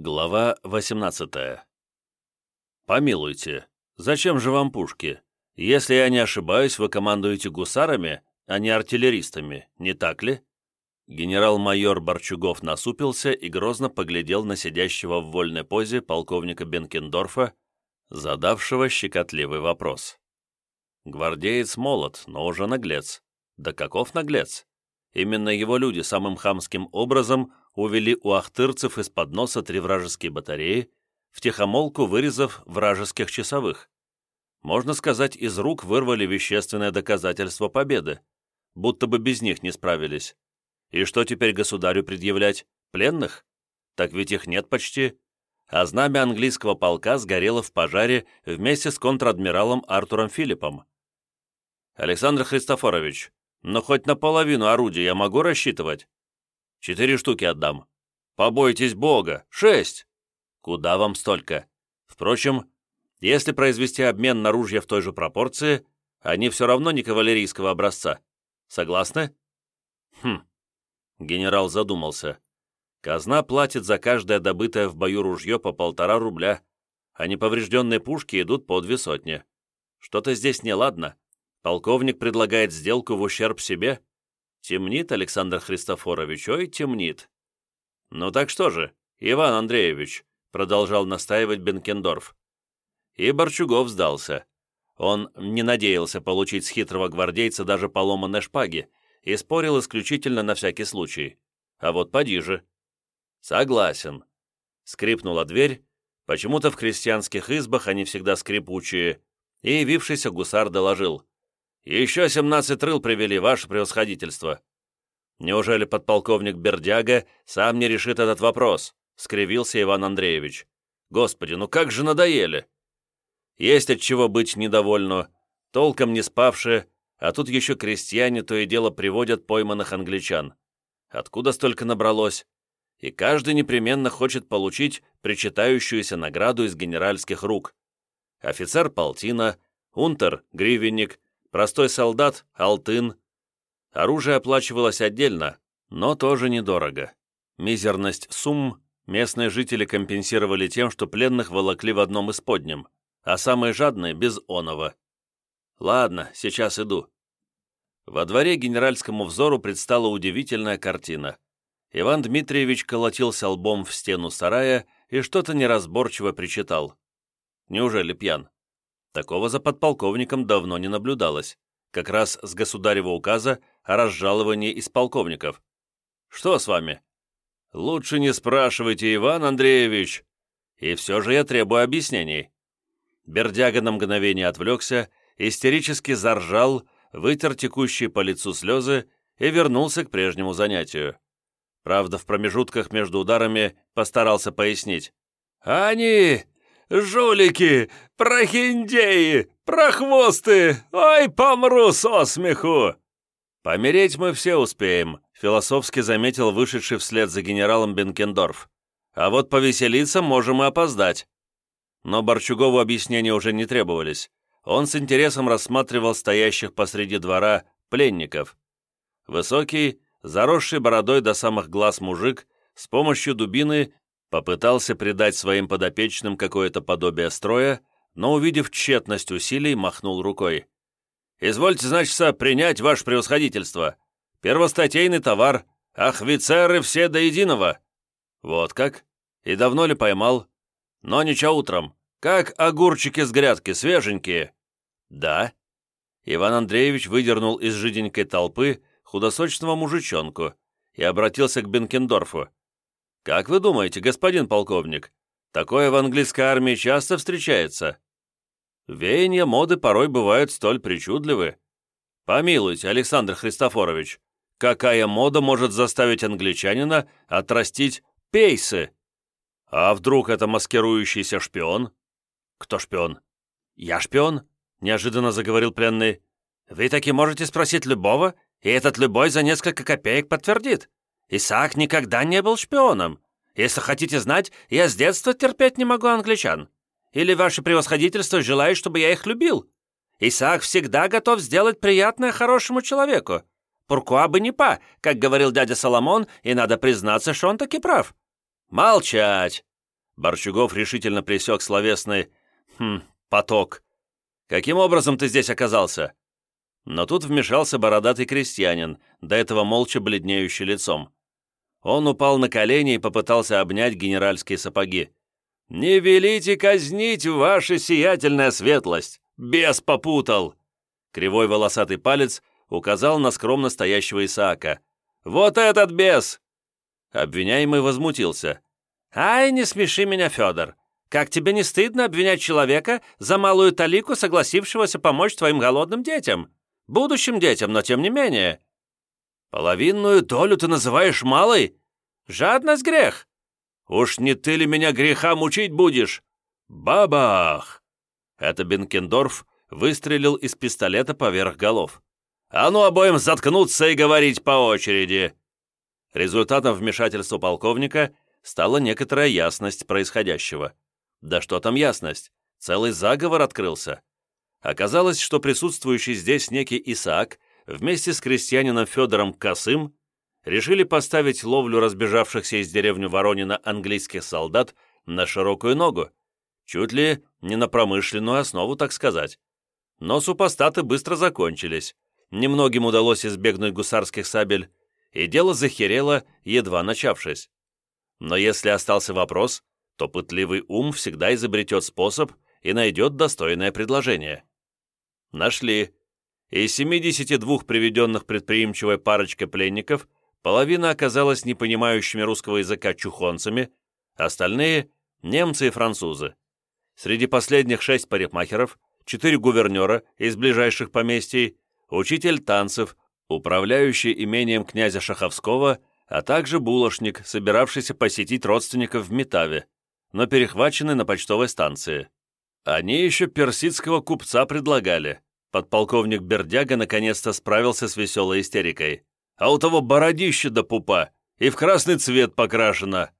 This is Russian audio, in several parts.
Глава 18 «Помилуйте, зачем же вам пушки? Если я не ошибаюсь, вы командуете гусарами, а не артиллеристами, не так ли?» Генерал-майор Борчугов насупился и грозно поглядел на сидящего в вольной позе полковника Бенкендорфа, задавшего щекотливый вопрос. Гвардеец молод, но уже наглец. Да каков наглец? Именно его люди самым хамским образом увели у ахтырцев из-под носа три вражеские батареи, втихомолку вырезав вражеских часовых. Можно сказать, из рук вырвали вещественное доказательство победы, будто бы без них не справились. И что теперь государю предъявлять? Пленных? Так ведь их нет почти. А знамя английского полка сгорело в пожаре вместе с контр-адмиралом Артуром Филиппом. Александр Христофорович, но хоть наполовину орудия я могу рассчитывать? Четыре штуки отдам. Побойтесь Бога. Шесть. Куда вам столько? Впрочем, если произвести обмен на ружья в той же пропорции, они все равно не кавалерийского образца. Согласны? Хм. Генерал задумался. Казна платит за каждое добытое в бою ружье по полтора рубля, а неповрежденные пушки идут по две сотни. Что-то здесь неладно. Полковник предлагает сделку в ущерб себе? Темнит, Александр Христофорович, ой, темнит. Ну так что же, Иван Андреевич, продолжал настаивать Бенкендорф. И Борчугов сдался. Он не надеялся получить с хитрого гвардейца даже поломанной шпаги и спорил исключительно на всякий случай. А вот поди же. Согласен. Скрипнула дверь, почему-то в крестьянских избах они всегда скрипучие, и явившийся гусар доложил. «Еще семнадцать рыл привели, ваше превосходительство». «Неужели подполковник Бердяга сам не решит этот вопрос?» — скривился Иван Андреевич. «Господи, ну как же надоели!» «Есть от чего быть недовольно, толком не спавшие, а тут еще крестьяне то и дело приводят пойманных англичан. Откуда столько набралось? И каждый непременно хочет получить причитающуюся награду из генеральских рук. Офицер полтина, унтер — гривенник, Простой солдат – алтын. Оружие оплачивалось отдельно, но тоже недорого. Мизерность сумм местные жители компенсировали тем, что пленных волокли в одном из подням, а самые жадные – без оного. «Ладно, сейчас иду». Во дворе генеральскому взору предстала удивительная картина. Иван Дмитриевич колотился лбом в стену сарая и что-то неразборчиво причитал. Неужели пьян? Такого за подполковником давно не наблюдалось, как раз с государева указа о разжаловании из полковников. «Что с вами?» «Лучше не спрашивайте, Иван Андреевич!» «И все же я требую объяснений». Бердяга на мгновение отвлекся, истерически заржал, вытер текущие по лицу слезы и вернулся к прежнему занятию. Правда, в промежутках между ударами постарался пояснить. «Они! Жулики! Прохиндеи! Прохвосты! Ой, помру со смеху!» «Помереть мы все успеем», — философски заметил вышедший вслед за генералом Бенкендорф. «А вот повеселиться можем и опоздать». Но Борчугову объяснения уже не требовались. Он с интересом рассматривал стоящих посреди двора пленников. Высокий, заросший бородой до самых глаз мужик, с помощью дубины Попытался придать своим подопечным какое-то подобие строя, но, увидев тщетность усилий, махнул рукой. «Извольте, значит, принять ваше превосходительство. Первостатейный товар, офицеры все до единого». «Вот как? И давно ли поймал?» «Но ничего утром. Как огурчики с грядки, свеженькие». «Да». Иван Андреевич выдернул из жиденькой толпы худосочного мужичонку и обратился к Бенкендорфу. Как вы думаете, господин полковник, такое в английской армии часто встречается? Веяния моды порой бывают столь причудливы. Помилуйте, Александр Христофорович, какая мода может заставить англичанина отрастить пейсы? А вдруг это маскирующийся шпион? Кто шпион? Я шпион? Неожиданно заговорил пленный. Вы таки можете спросить любого, и этот любой за несколько копеек подтвердит. Исаак никогда не был шпионом. Если хотите знать, я с детства терпеть не могу англичан. Или ваше превосходительство желает, чтобы я их любил? Исаак всегда готов сделать приятное хорошему человеку. Пуркуа бы не па, как говорил дядя Соломон, и надо признаться, что он таки прав. Молчать! Борчугов решительно пресек словесный «хм, поток». «Каким образом ты здесь оказался?» Но тут вмешался бородатый крестьянин, до этого молча бледнеющий лицом. Он упал на колени и попытался обнять генеральские сапоги. «Не велите казнить, ваша сиятельная светлость! Бес попутал!» Кривой волосатый палец указал на скромно стоящего Исаака. «Вот этот бес!» Обвиняемый возмутился. «Ай, не смеши меня, Федор! Как тебе не стыдно обвинять человека за малую талику, согласившегося помочь твоим голодным детям? Будущим детям, но тем не менее!» «Половинную долю ты называешь малой? Жадность грех! Уж не ты ли меня греха мучить будешь? Бабах!» Это Бенкендорф выстрелил из пистолета поверх голов. «А ну обоим заткнуться и говорить по очереди!» Результатом вмешательства полковника стала некоторая ясность происходящего. Да что там ясность? Целый заговор открылся. Оказалось, что присутствующий здесь некий Исаак вместе с крестьянином Федором Косым решили поставить ловлю разбежавшихся из деревни Воронина английских солдат на широкую ногу, чуть ли не на промышленную основу, так сказать. Но супостаты быстро закончились, немногим удалось избегнуть гусарских сабель, и дело захерело, едва начавшись. Но если остался вопрос, то пытливый ум всегда изобретет способ и найдет достойное предложение. Нашли. Из 72 приведенных предприимчивой парочкой пленников половина оказалась не понимающими русского языка чухонцами, остальные – немцы и французы. Среди последних шесть парикмахеров, четыре гувернера из ближайших поместий, учитель танцев, управляющий имением князя Шаховского, а также булочник, собиравшийся посетить родственников в Метаве, но перехваченный на почтовой станции. Они еще персидского купца предлагали. Подполковник Бердяга наконец-то справился с веселой истерикой. А у того бородище до пупа и в красный цвет покрашено.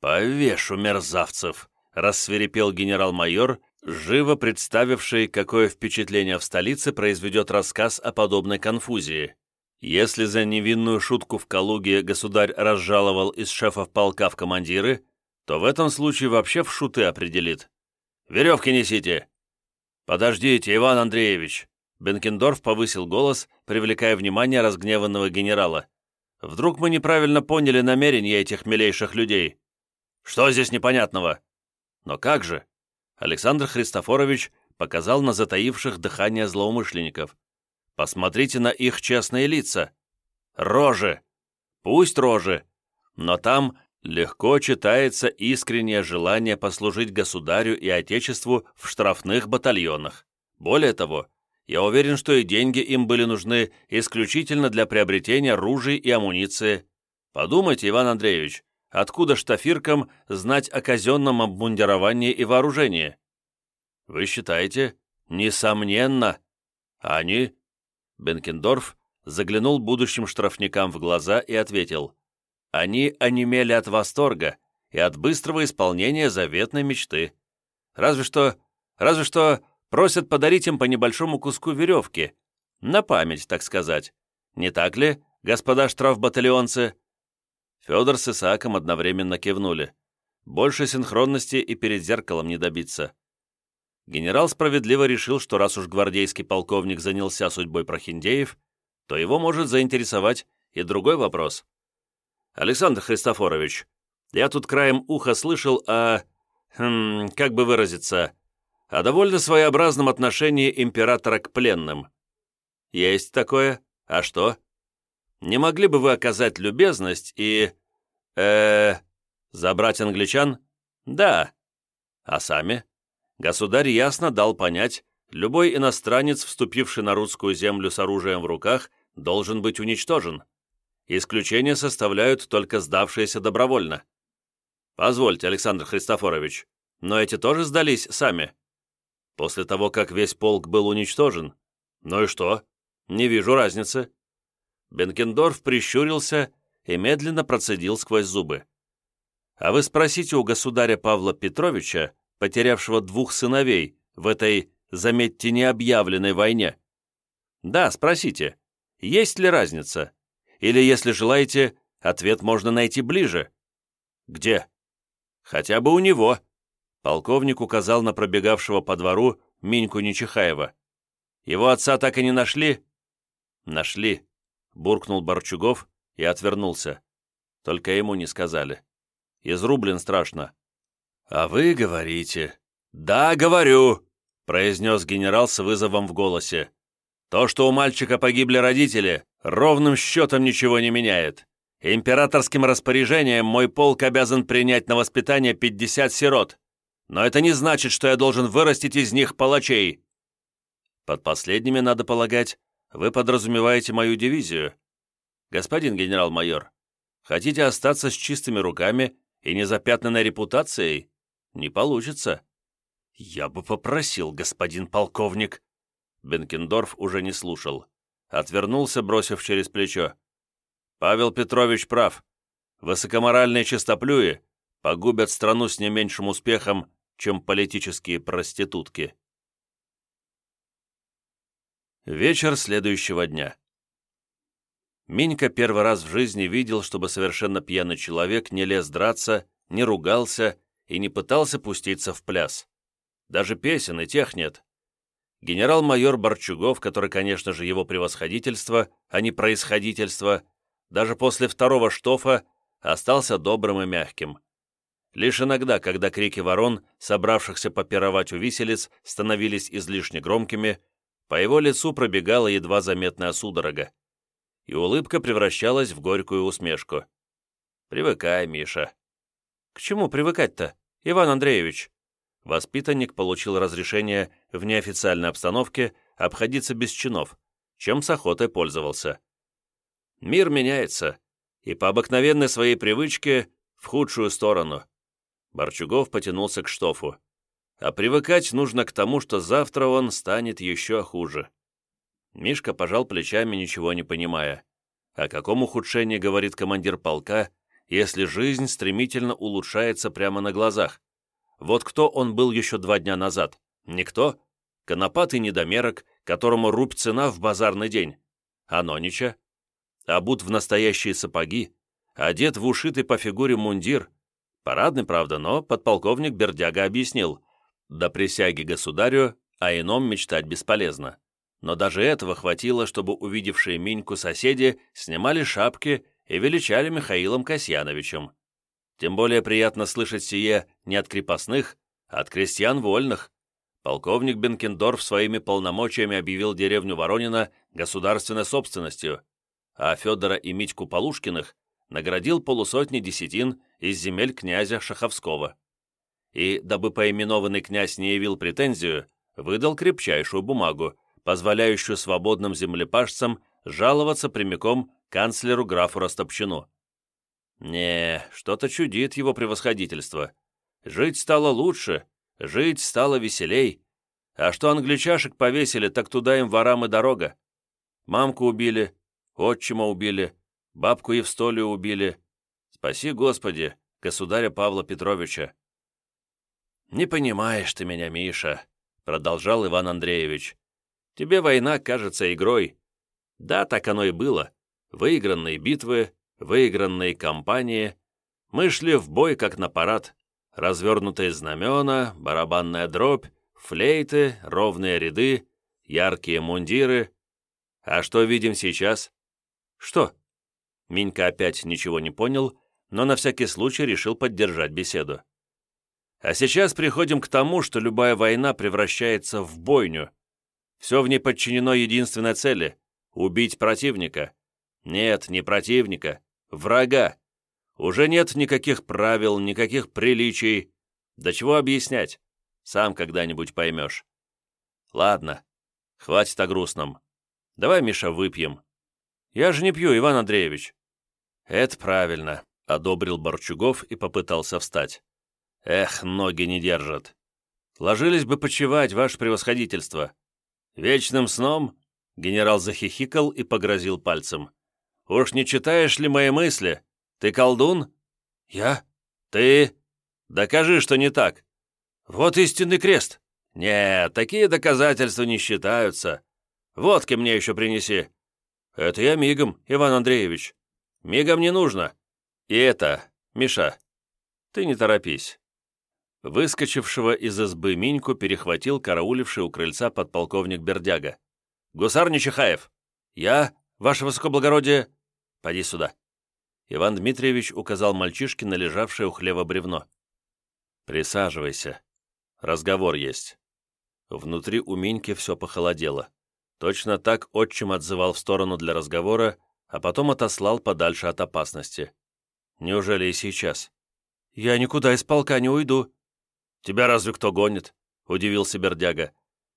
«Повешу мерзавцев!» — рассверепел генерал-майор, живо представивший, какое впечатление в столице произведет рассказ о подобной конфузии. Если за невинную шутку в Калуге государь разжаловал из шефов полка в командиры, то в этом случае вообще в шуты определит. «Веревки несите!» «Подождите, Иван Андреевич!» Бенкендорф повысил голос, привлекая внимание разгневанного генерала. «Вдруг мы неправильно поняли намерения этих милейших людей? Что здесь непонятного?» «Но как же?» Александр Христофорович показал на затаивших дыхание злоумышленников. «Посмотрите на их честные лица. Рожи! Пусть рожи! Но там легко читается искреннее желание послужить государю и отечеству в штрафных батальонах. Более того, я уверен, что и деньги им были нужны исключительно для приобретения ружей и амуниции. Подумайте, Иван Андреевич, откуда штафиркам знать о казенном обмундировании и вооружении? Вы считаете? Несомненно. Они? Бенкендорф заглянул будущим штрафникам в глаза и ответил. Они онемели от восторга и от быстрого исполнения заветной мечты. Разве что... Разве что Просят подарить им по небольшому куску веревки. На память, так сказать. Не так ли, господа штрафбатальонцы?» Федор с Исааком одновременно кивнули. Больше синхронности и перед зеркалом не добиться. Генерал справедливо решил, что раз уж гвардейский полковник занялся судьбой прохиндеев, то его может заинтересовать и другой вопрос. «Александр Христофорович, я тут краем уха слышал о... Хм, как бы выразиться о довольно своеобразном отношении императора к пленным. Есть такое? А что? Не могли бы вы оказать любезность и... э забрать англичан? Да. А сами? Государь ясно дал понять, любой иностранец, вступивший на русскую землю с оружием в руках, должен быть уничтожен. Исключение составляют только сдавшиеся добровольно. Позвольте, Александр Христофорович, но эти тоже сдались сами. После того, как весь полк был уничтожен? Ну и что? Не вижу разницы. Бенкендорф прищурился и медленно процедил сквозь зубы. А вы спросите у государя Павла Петровича, потерявшего двух сыновей в этой, заметьте, необъявленной войне. Да, спросите, есть ли разница? Или, если желаете, ответ можно найти ближе. Где? Хотя бы у него. Полковник указал на пробегавшего по двору Миньку Нечихаева. Его отца так и не нашли? Нашли, буркнул Борчугов и отвернулся. Только ему не сказали. Изрублен страшно. А вы говорите. Да, говорю, произнес генерал с вызовом в голосе. То, что у мальчика погибли родители, ровным счетом ничего не меняет. Императорским распоряжением мой полк обязан принять на воспитание 50 сирот. Но это не значит, что я должен вырастить из них палачей. Под последними, надо полагать, вы подразумеваете мою дивизию. Господин генерал-майор, хотите остаться с чистыми руками и незапятнанной репутацией? Не получится. Я бы попросил, господин полковник. Бенкендорф уже не слушал. Отвернулся, бросив через плечо. Павел Петрович прав. Высокоморальные чистоплюи погубят страну с не меньшим успехом, чем политические проститутки. Вечер следующего дня. Минька первый раз в жизни видел, чтобы совершенно пьяный человек не лез драться, не ругался и не пытался пуститься в пляс. Даже песен и тех нет. Генерал-майор Борчугов, который, конечно же, его превосходительство, а не происходительство, даже после второго штофа остался добрым и мягким. Лишь иногда, когда крики ворон, собравшихся попировать у виселиц, становились излишне громкими, по его лицу пробегала едва заметная судорога, и улыбка превращалась в горькую усмешку. «Привыкай, Миша». «К чему привыкать-то, Иван Андреевич?» Воспитанник получил разрешение в неофициальной обстановке обходиться без чинов, чем с охотой пользовался. Мир меняется, и по обыкновенной своей привычке в худшую сторону. Борчугов потянулся к штофу. А привыкать нужно к тому, что завтра он станет еще хуже. Мишка пожал плечами, ничего не понимая. О каком ухудшении говорит командир полка, если жизнь стремительно улучшается прямо на глазах? Вот кто он был еще два дня назад? Никто? Конопатый недомерок, которому рубь цена в базарный день. Анонича? Обут в настоящие сапоги, одет в ушитый по фигуре мундир, Парадный, правда, но подполковник Бердяга объяснил, до присяги государю о ином мечтать бесполезно. Но даже этого хватило, чтобы увидевшие Миньку соседи снимали шапки и величали Михаилом Касьяновичем. Тем более приятно слышать сие не от крепостных, а от крестьян вольных. Полковник Бенкендорф своими полномочиями объявил деревню Воронина государственной собственностью, а Федора и Митьку Полушкиных наградил полусотни десятин из земель князя Шаховского. И, дабы поименованный князь не явил претензию, выдал крепчайшую бумагу, позволяющую свободным землепашцам жаловаться прямиком канцлеру графу Растопчину. Не, что-то чудит его превосходительство. Жить стало лучше, жить стало веселей. А что англичашек повесили, так туда им ворам и дорога. Мамку убили, отчима убили, бабку Евстолию убили, Спаси, Господи, государя Павла Петровича!» «Не понимаешь ты меня, Миша», — продолжал Иван Андреевич. «Тебе война кажется игрой. Да, так оно и было. Выигранные битвы, выигранные кампании. Мы шли в бой, как на парад. Развернутые знамена, барабанная дробь, флейты, ровные ряды, яркие мундиры. А что видим сейчас? Что?» Минька опять ничего не понял но на всякий случай решил поддержать беседу. А сейчас приходим к тому, что любая война превращается в бойню. Все в ней подчинено единственной цели — убить противника. Нет, не противника, врага. Уже нет никаких правил, никаких приличий. Да чего объяснять? Сам когда-нибудь поймешь. Ладно, хватит о грустном. Давай, Миша, выпьем. Я же не пью, Иван Андреевич. Это правильно. — одобрил Борчугов и попытался встать. «Эх, ноги не держат. Ложились бы почевать, ваше превосходительство. Вечным сном?» Генерал захихикал и погрозил пальцем. «Уж не читаешь ли мои мысли? Ты колдун?» «Я?» «Ты?» «Докажи, что не так». «Вот истинный крест». «Нет, такие доказательства не считаются. Водки мне еще принеси». «Это я мигом, Иван Андреевич. Мигом не нужно. И это, Миша, Ты не торопись». Выскочившего из избы Миньку перехватил карауливший у крыльца подполковник Бердяга. «Гусар Нечихаев!» «Я, ваше высокоблагородие...» «Поди сюда». Иван Дмитриевич указал мальчишке на лежавшее у хлева бревно. «Присаживайся. Разговор есть». Внутри у Миньки все похолодело. Точно так отчим отзывал в сторону для разговора, а потом отослал подальше от опасности. Неужели и сейчас? «Я никуда из полка не уйду», «Тебя разве кто гонит?» — удивился Бердяга.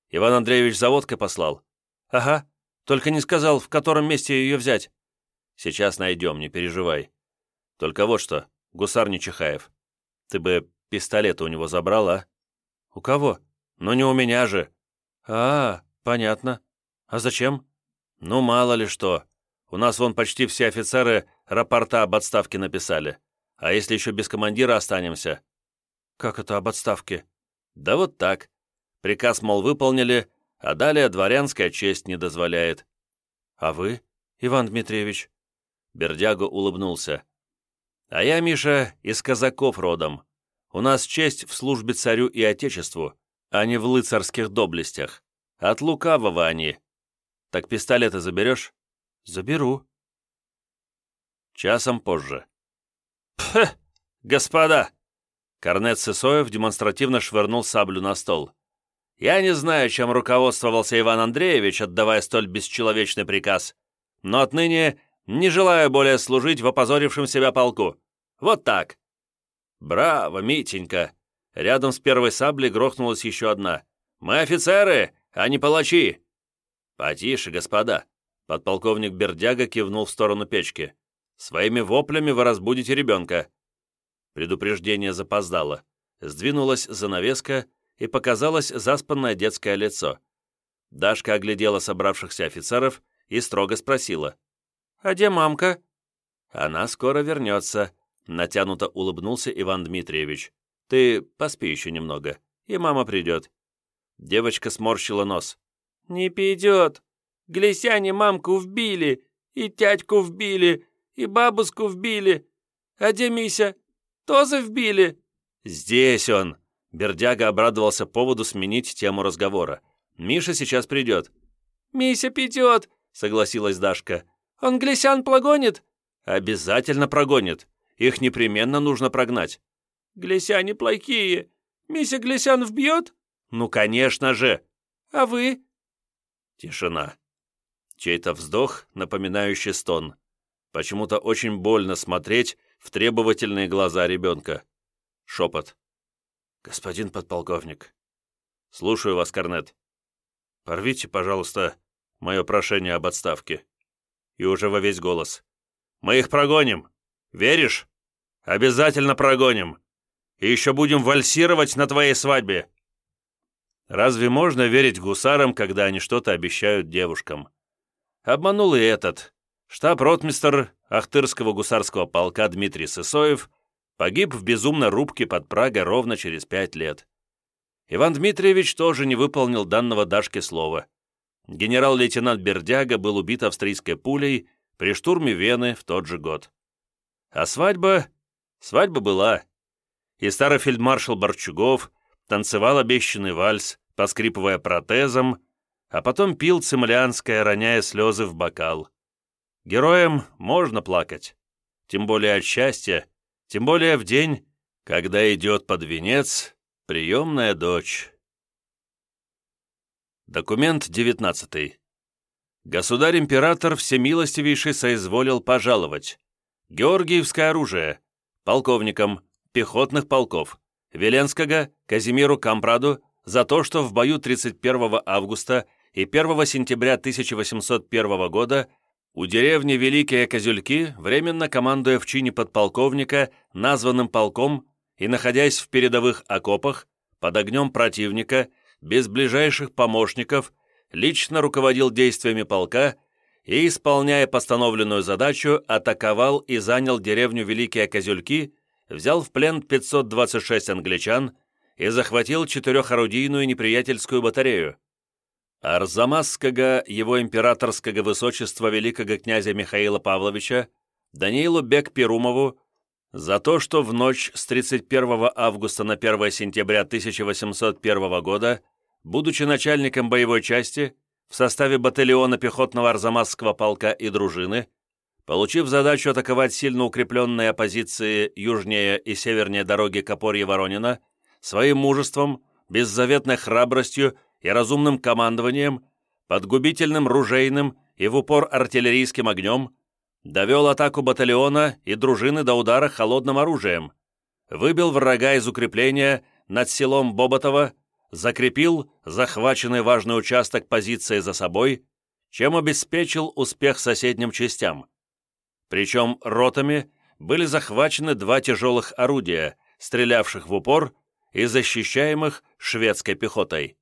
«Иван Андреевич за водкой послал?» «Ага, только не сказал, в котором месте ее взять». «Сейчас найдем, не переживай. Только вот что, гусар Нечихаев, ты бы пистолет у него забрал, а?» «У кого? Ну не у меня же». «А, понятно. А зачем?» «Ну, мало ли что. У нас вон почти все офицеры рапорта об отставке написали. А если еще без командира останемся, «Как это об отставке?» «Да вот так. Приказ, мол, выполнили, а далее дворянская честь не дозволяет». «А вы, Иван Дмитриевич?» Бердяга улыбнулся. «А я, Миша, из казаков родом. У нас честь в службе царю и отечеству, а не в лыцарских доблестях. От лукавого они. Так пистолеты заберешь?» «Заберу». Часом позже. «Пх, господа!» Корнет Сысоев демонстративно швырнул саблю на стол. «Я не знаю, чем руководствовался Иван Андреевич, отдавая столь бесчеловечный приказ, но отныне не желаю более служить в опозорившем себя полку. Вот так!» «Браво, Митенька!» Рядом с первой саблей грохнулась еще одна. «Мы офицеры, а не палачи!» «Потише, господа!» Подполковник Бердяга кивнул в сторону печки. «Своими воплями вы разбудите ребенка. Предупреждение запоздало. Сдвинулась занавеска, и показалось заспанное детское лицо. Дашка оглядела собравшихся офицеров и строго спросила. «А где мамка?» «Она скоро вернется», — натянуто улыбнулся Иван Дмитриевич. «Ты поспи еще немного, и мама придет». Девочка сморщила нос. «Не пойдет. Глисяне мамку вбили, и тятьку вбили, и бабушку вбили. А где Мися? Тоже вбили?» «Здесь он!» Бердяга обрадовался поводу сменить тему разговора. «Миша сейчас придет». «Мися придет», — согласилась Дашка. «Он Глисян прогонит?» «Обязательно прогонит. Их непременно нужно прогнать». «Глисяне плохие. Мися Глисян вбьет?» «Ну, конечно же!» «А вы?» Тишина. Чей-то вздох, напоминающий стон. Почему-то очень больно смотреть, в требовательные глаза ребенка. Шепот. «Господин подполковник». «Слушаю вас, Корнет. Порвите, пожалуйста, мое прошение об отставке». И уже во весь голос. «Мы их прогоним. Веришь? Обязательно прогоним. И еще будем вальсировать на твоей свадьбе». Разве можно верить гусарам, когда они что-то обещают девушкам? Обманул и этот. Штаб-ротмистер Ахтырского гусарского полка Дмитрий Сысоев погиб в безумной рубке под Прагой ровно через пять лет. Иван Дмитриевич тоже не выполнил данного Дашке слова. Генерал-лейтенант Бердяга был убит австрийской пулей при штурме Вены в тот же год. А свадьба... Свадьба была. И старый фельдмаршал Борчугов танцевал обещанный вальс, поскрипывая протезом, а потом пил цемлянское, роняя слезы в бокал. Героям можно плакать, тем более от счастья, тем более в день, когда идет под венец приемная дочь. Документ 19. Государь-император всемилостивейший соизволил пожаловать. Георгиевское оружие, полковникам, пехотных полков, Веленского, Казимиру Кампраду за то, что в бою 31 августа и 1 сентября 1801 года у деревни Великие Козюльки, временно командуя в чине подполковника, названным полком и находясь в передовых окопах, под огнем противника, без ближайших помощников, лично руководил действиями полка и, исполняя постановленную задачу, атаковал и занял деревню Великие Козюльки, взял в плен 526 англичан и захватил четырехорудийную неприятельскую батарею. Арзамасского его императорского высочества великого князя Михаила Павловича, Даниилу Бек Перумову, За то, что в ночь с 31 августа на 1 сентября 1801 года, будучи начальником боевой части, в составе батальона пехотного Арзамасского полка и дружины, получив задачу атаковать сильно укрепленные оппозиции южнее и севернее дороги Копорье-Воронина, своим мужеством, беззаветной храбростью и разумным командованием, под губительным ружейным и в упор артиллерийским огнем, довел атаку батальона и дружины до удара холодным оружием, выбил врага из укрепления над селом Боботово, закрепил захваченный важный участок позиции за собой, чем обеспечил успех соседним частям. Причем ротами были захвачены два тяжелых орудия, стрелявших в упор и защищаемых шведской пехотой.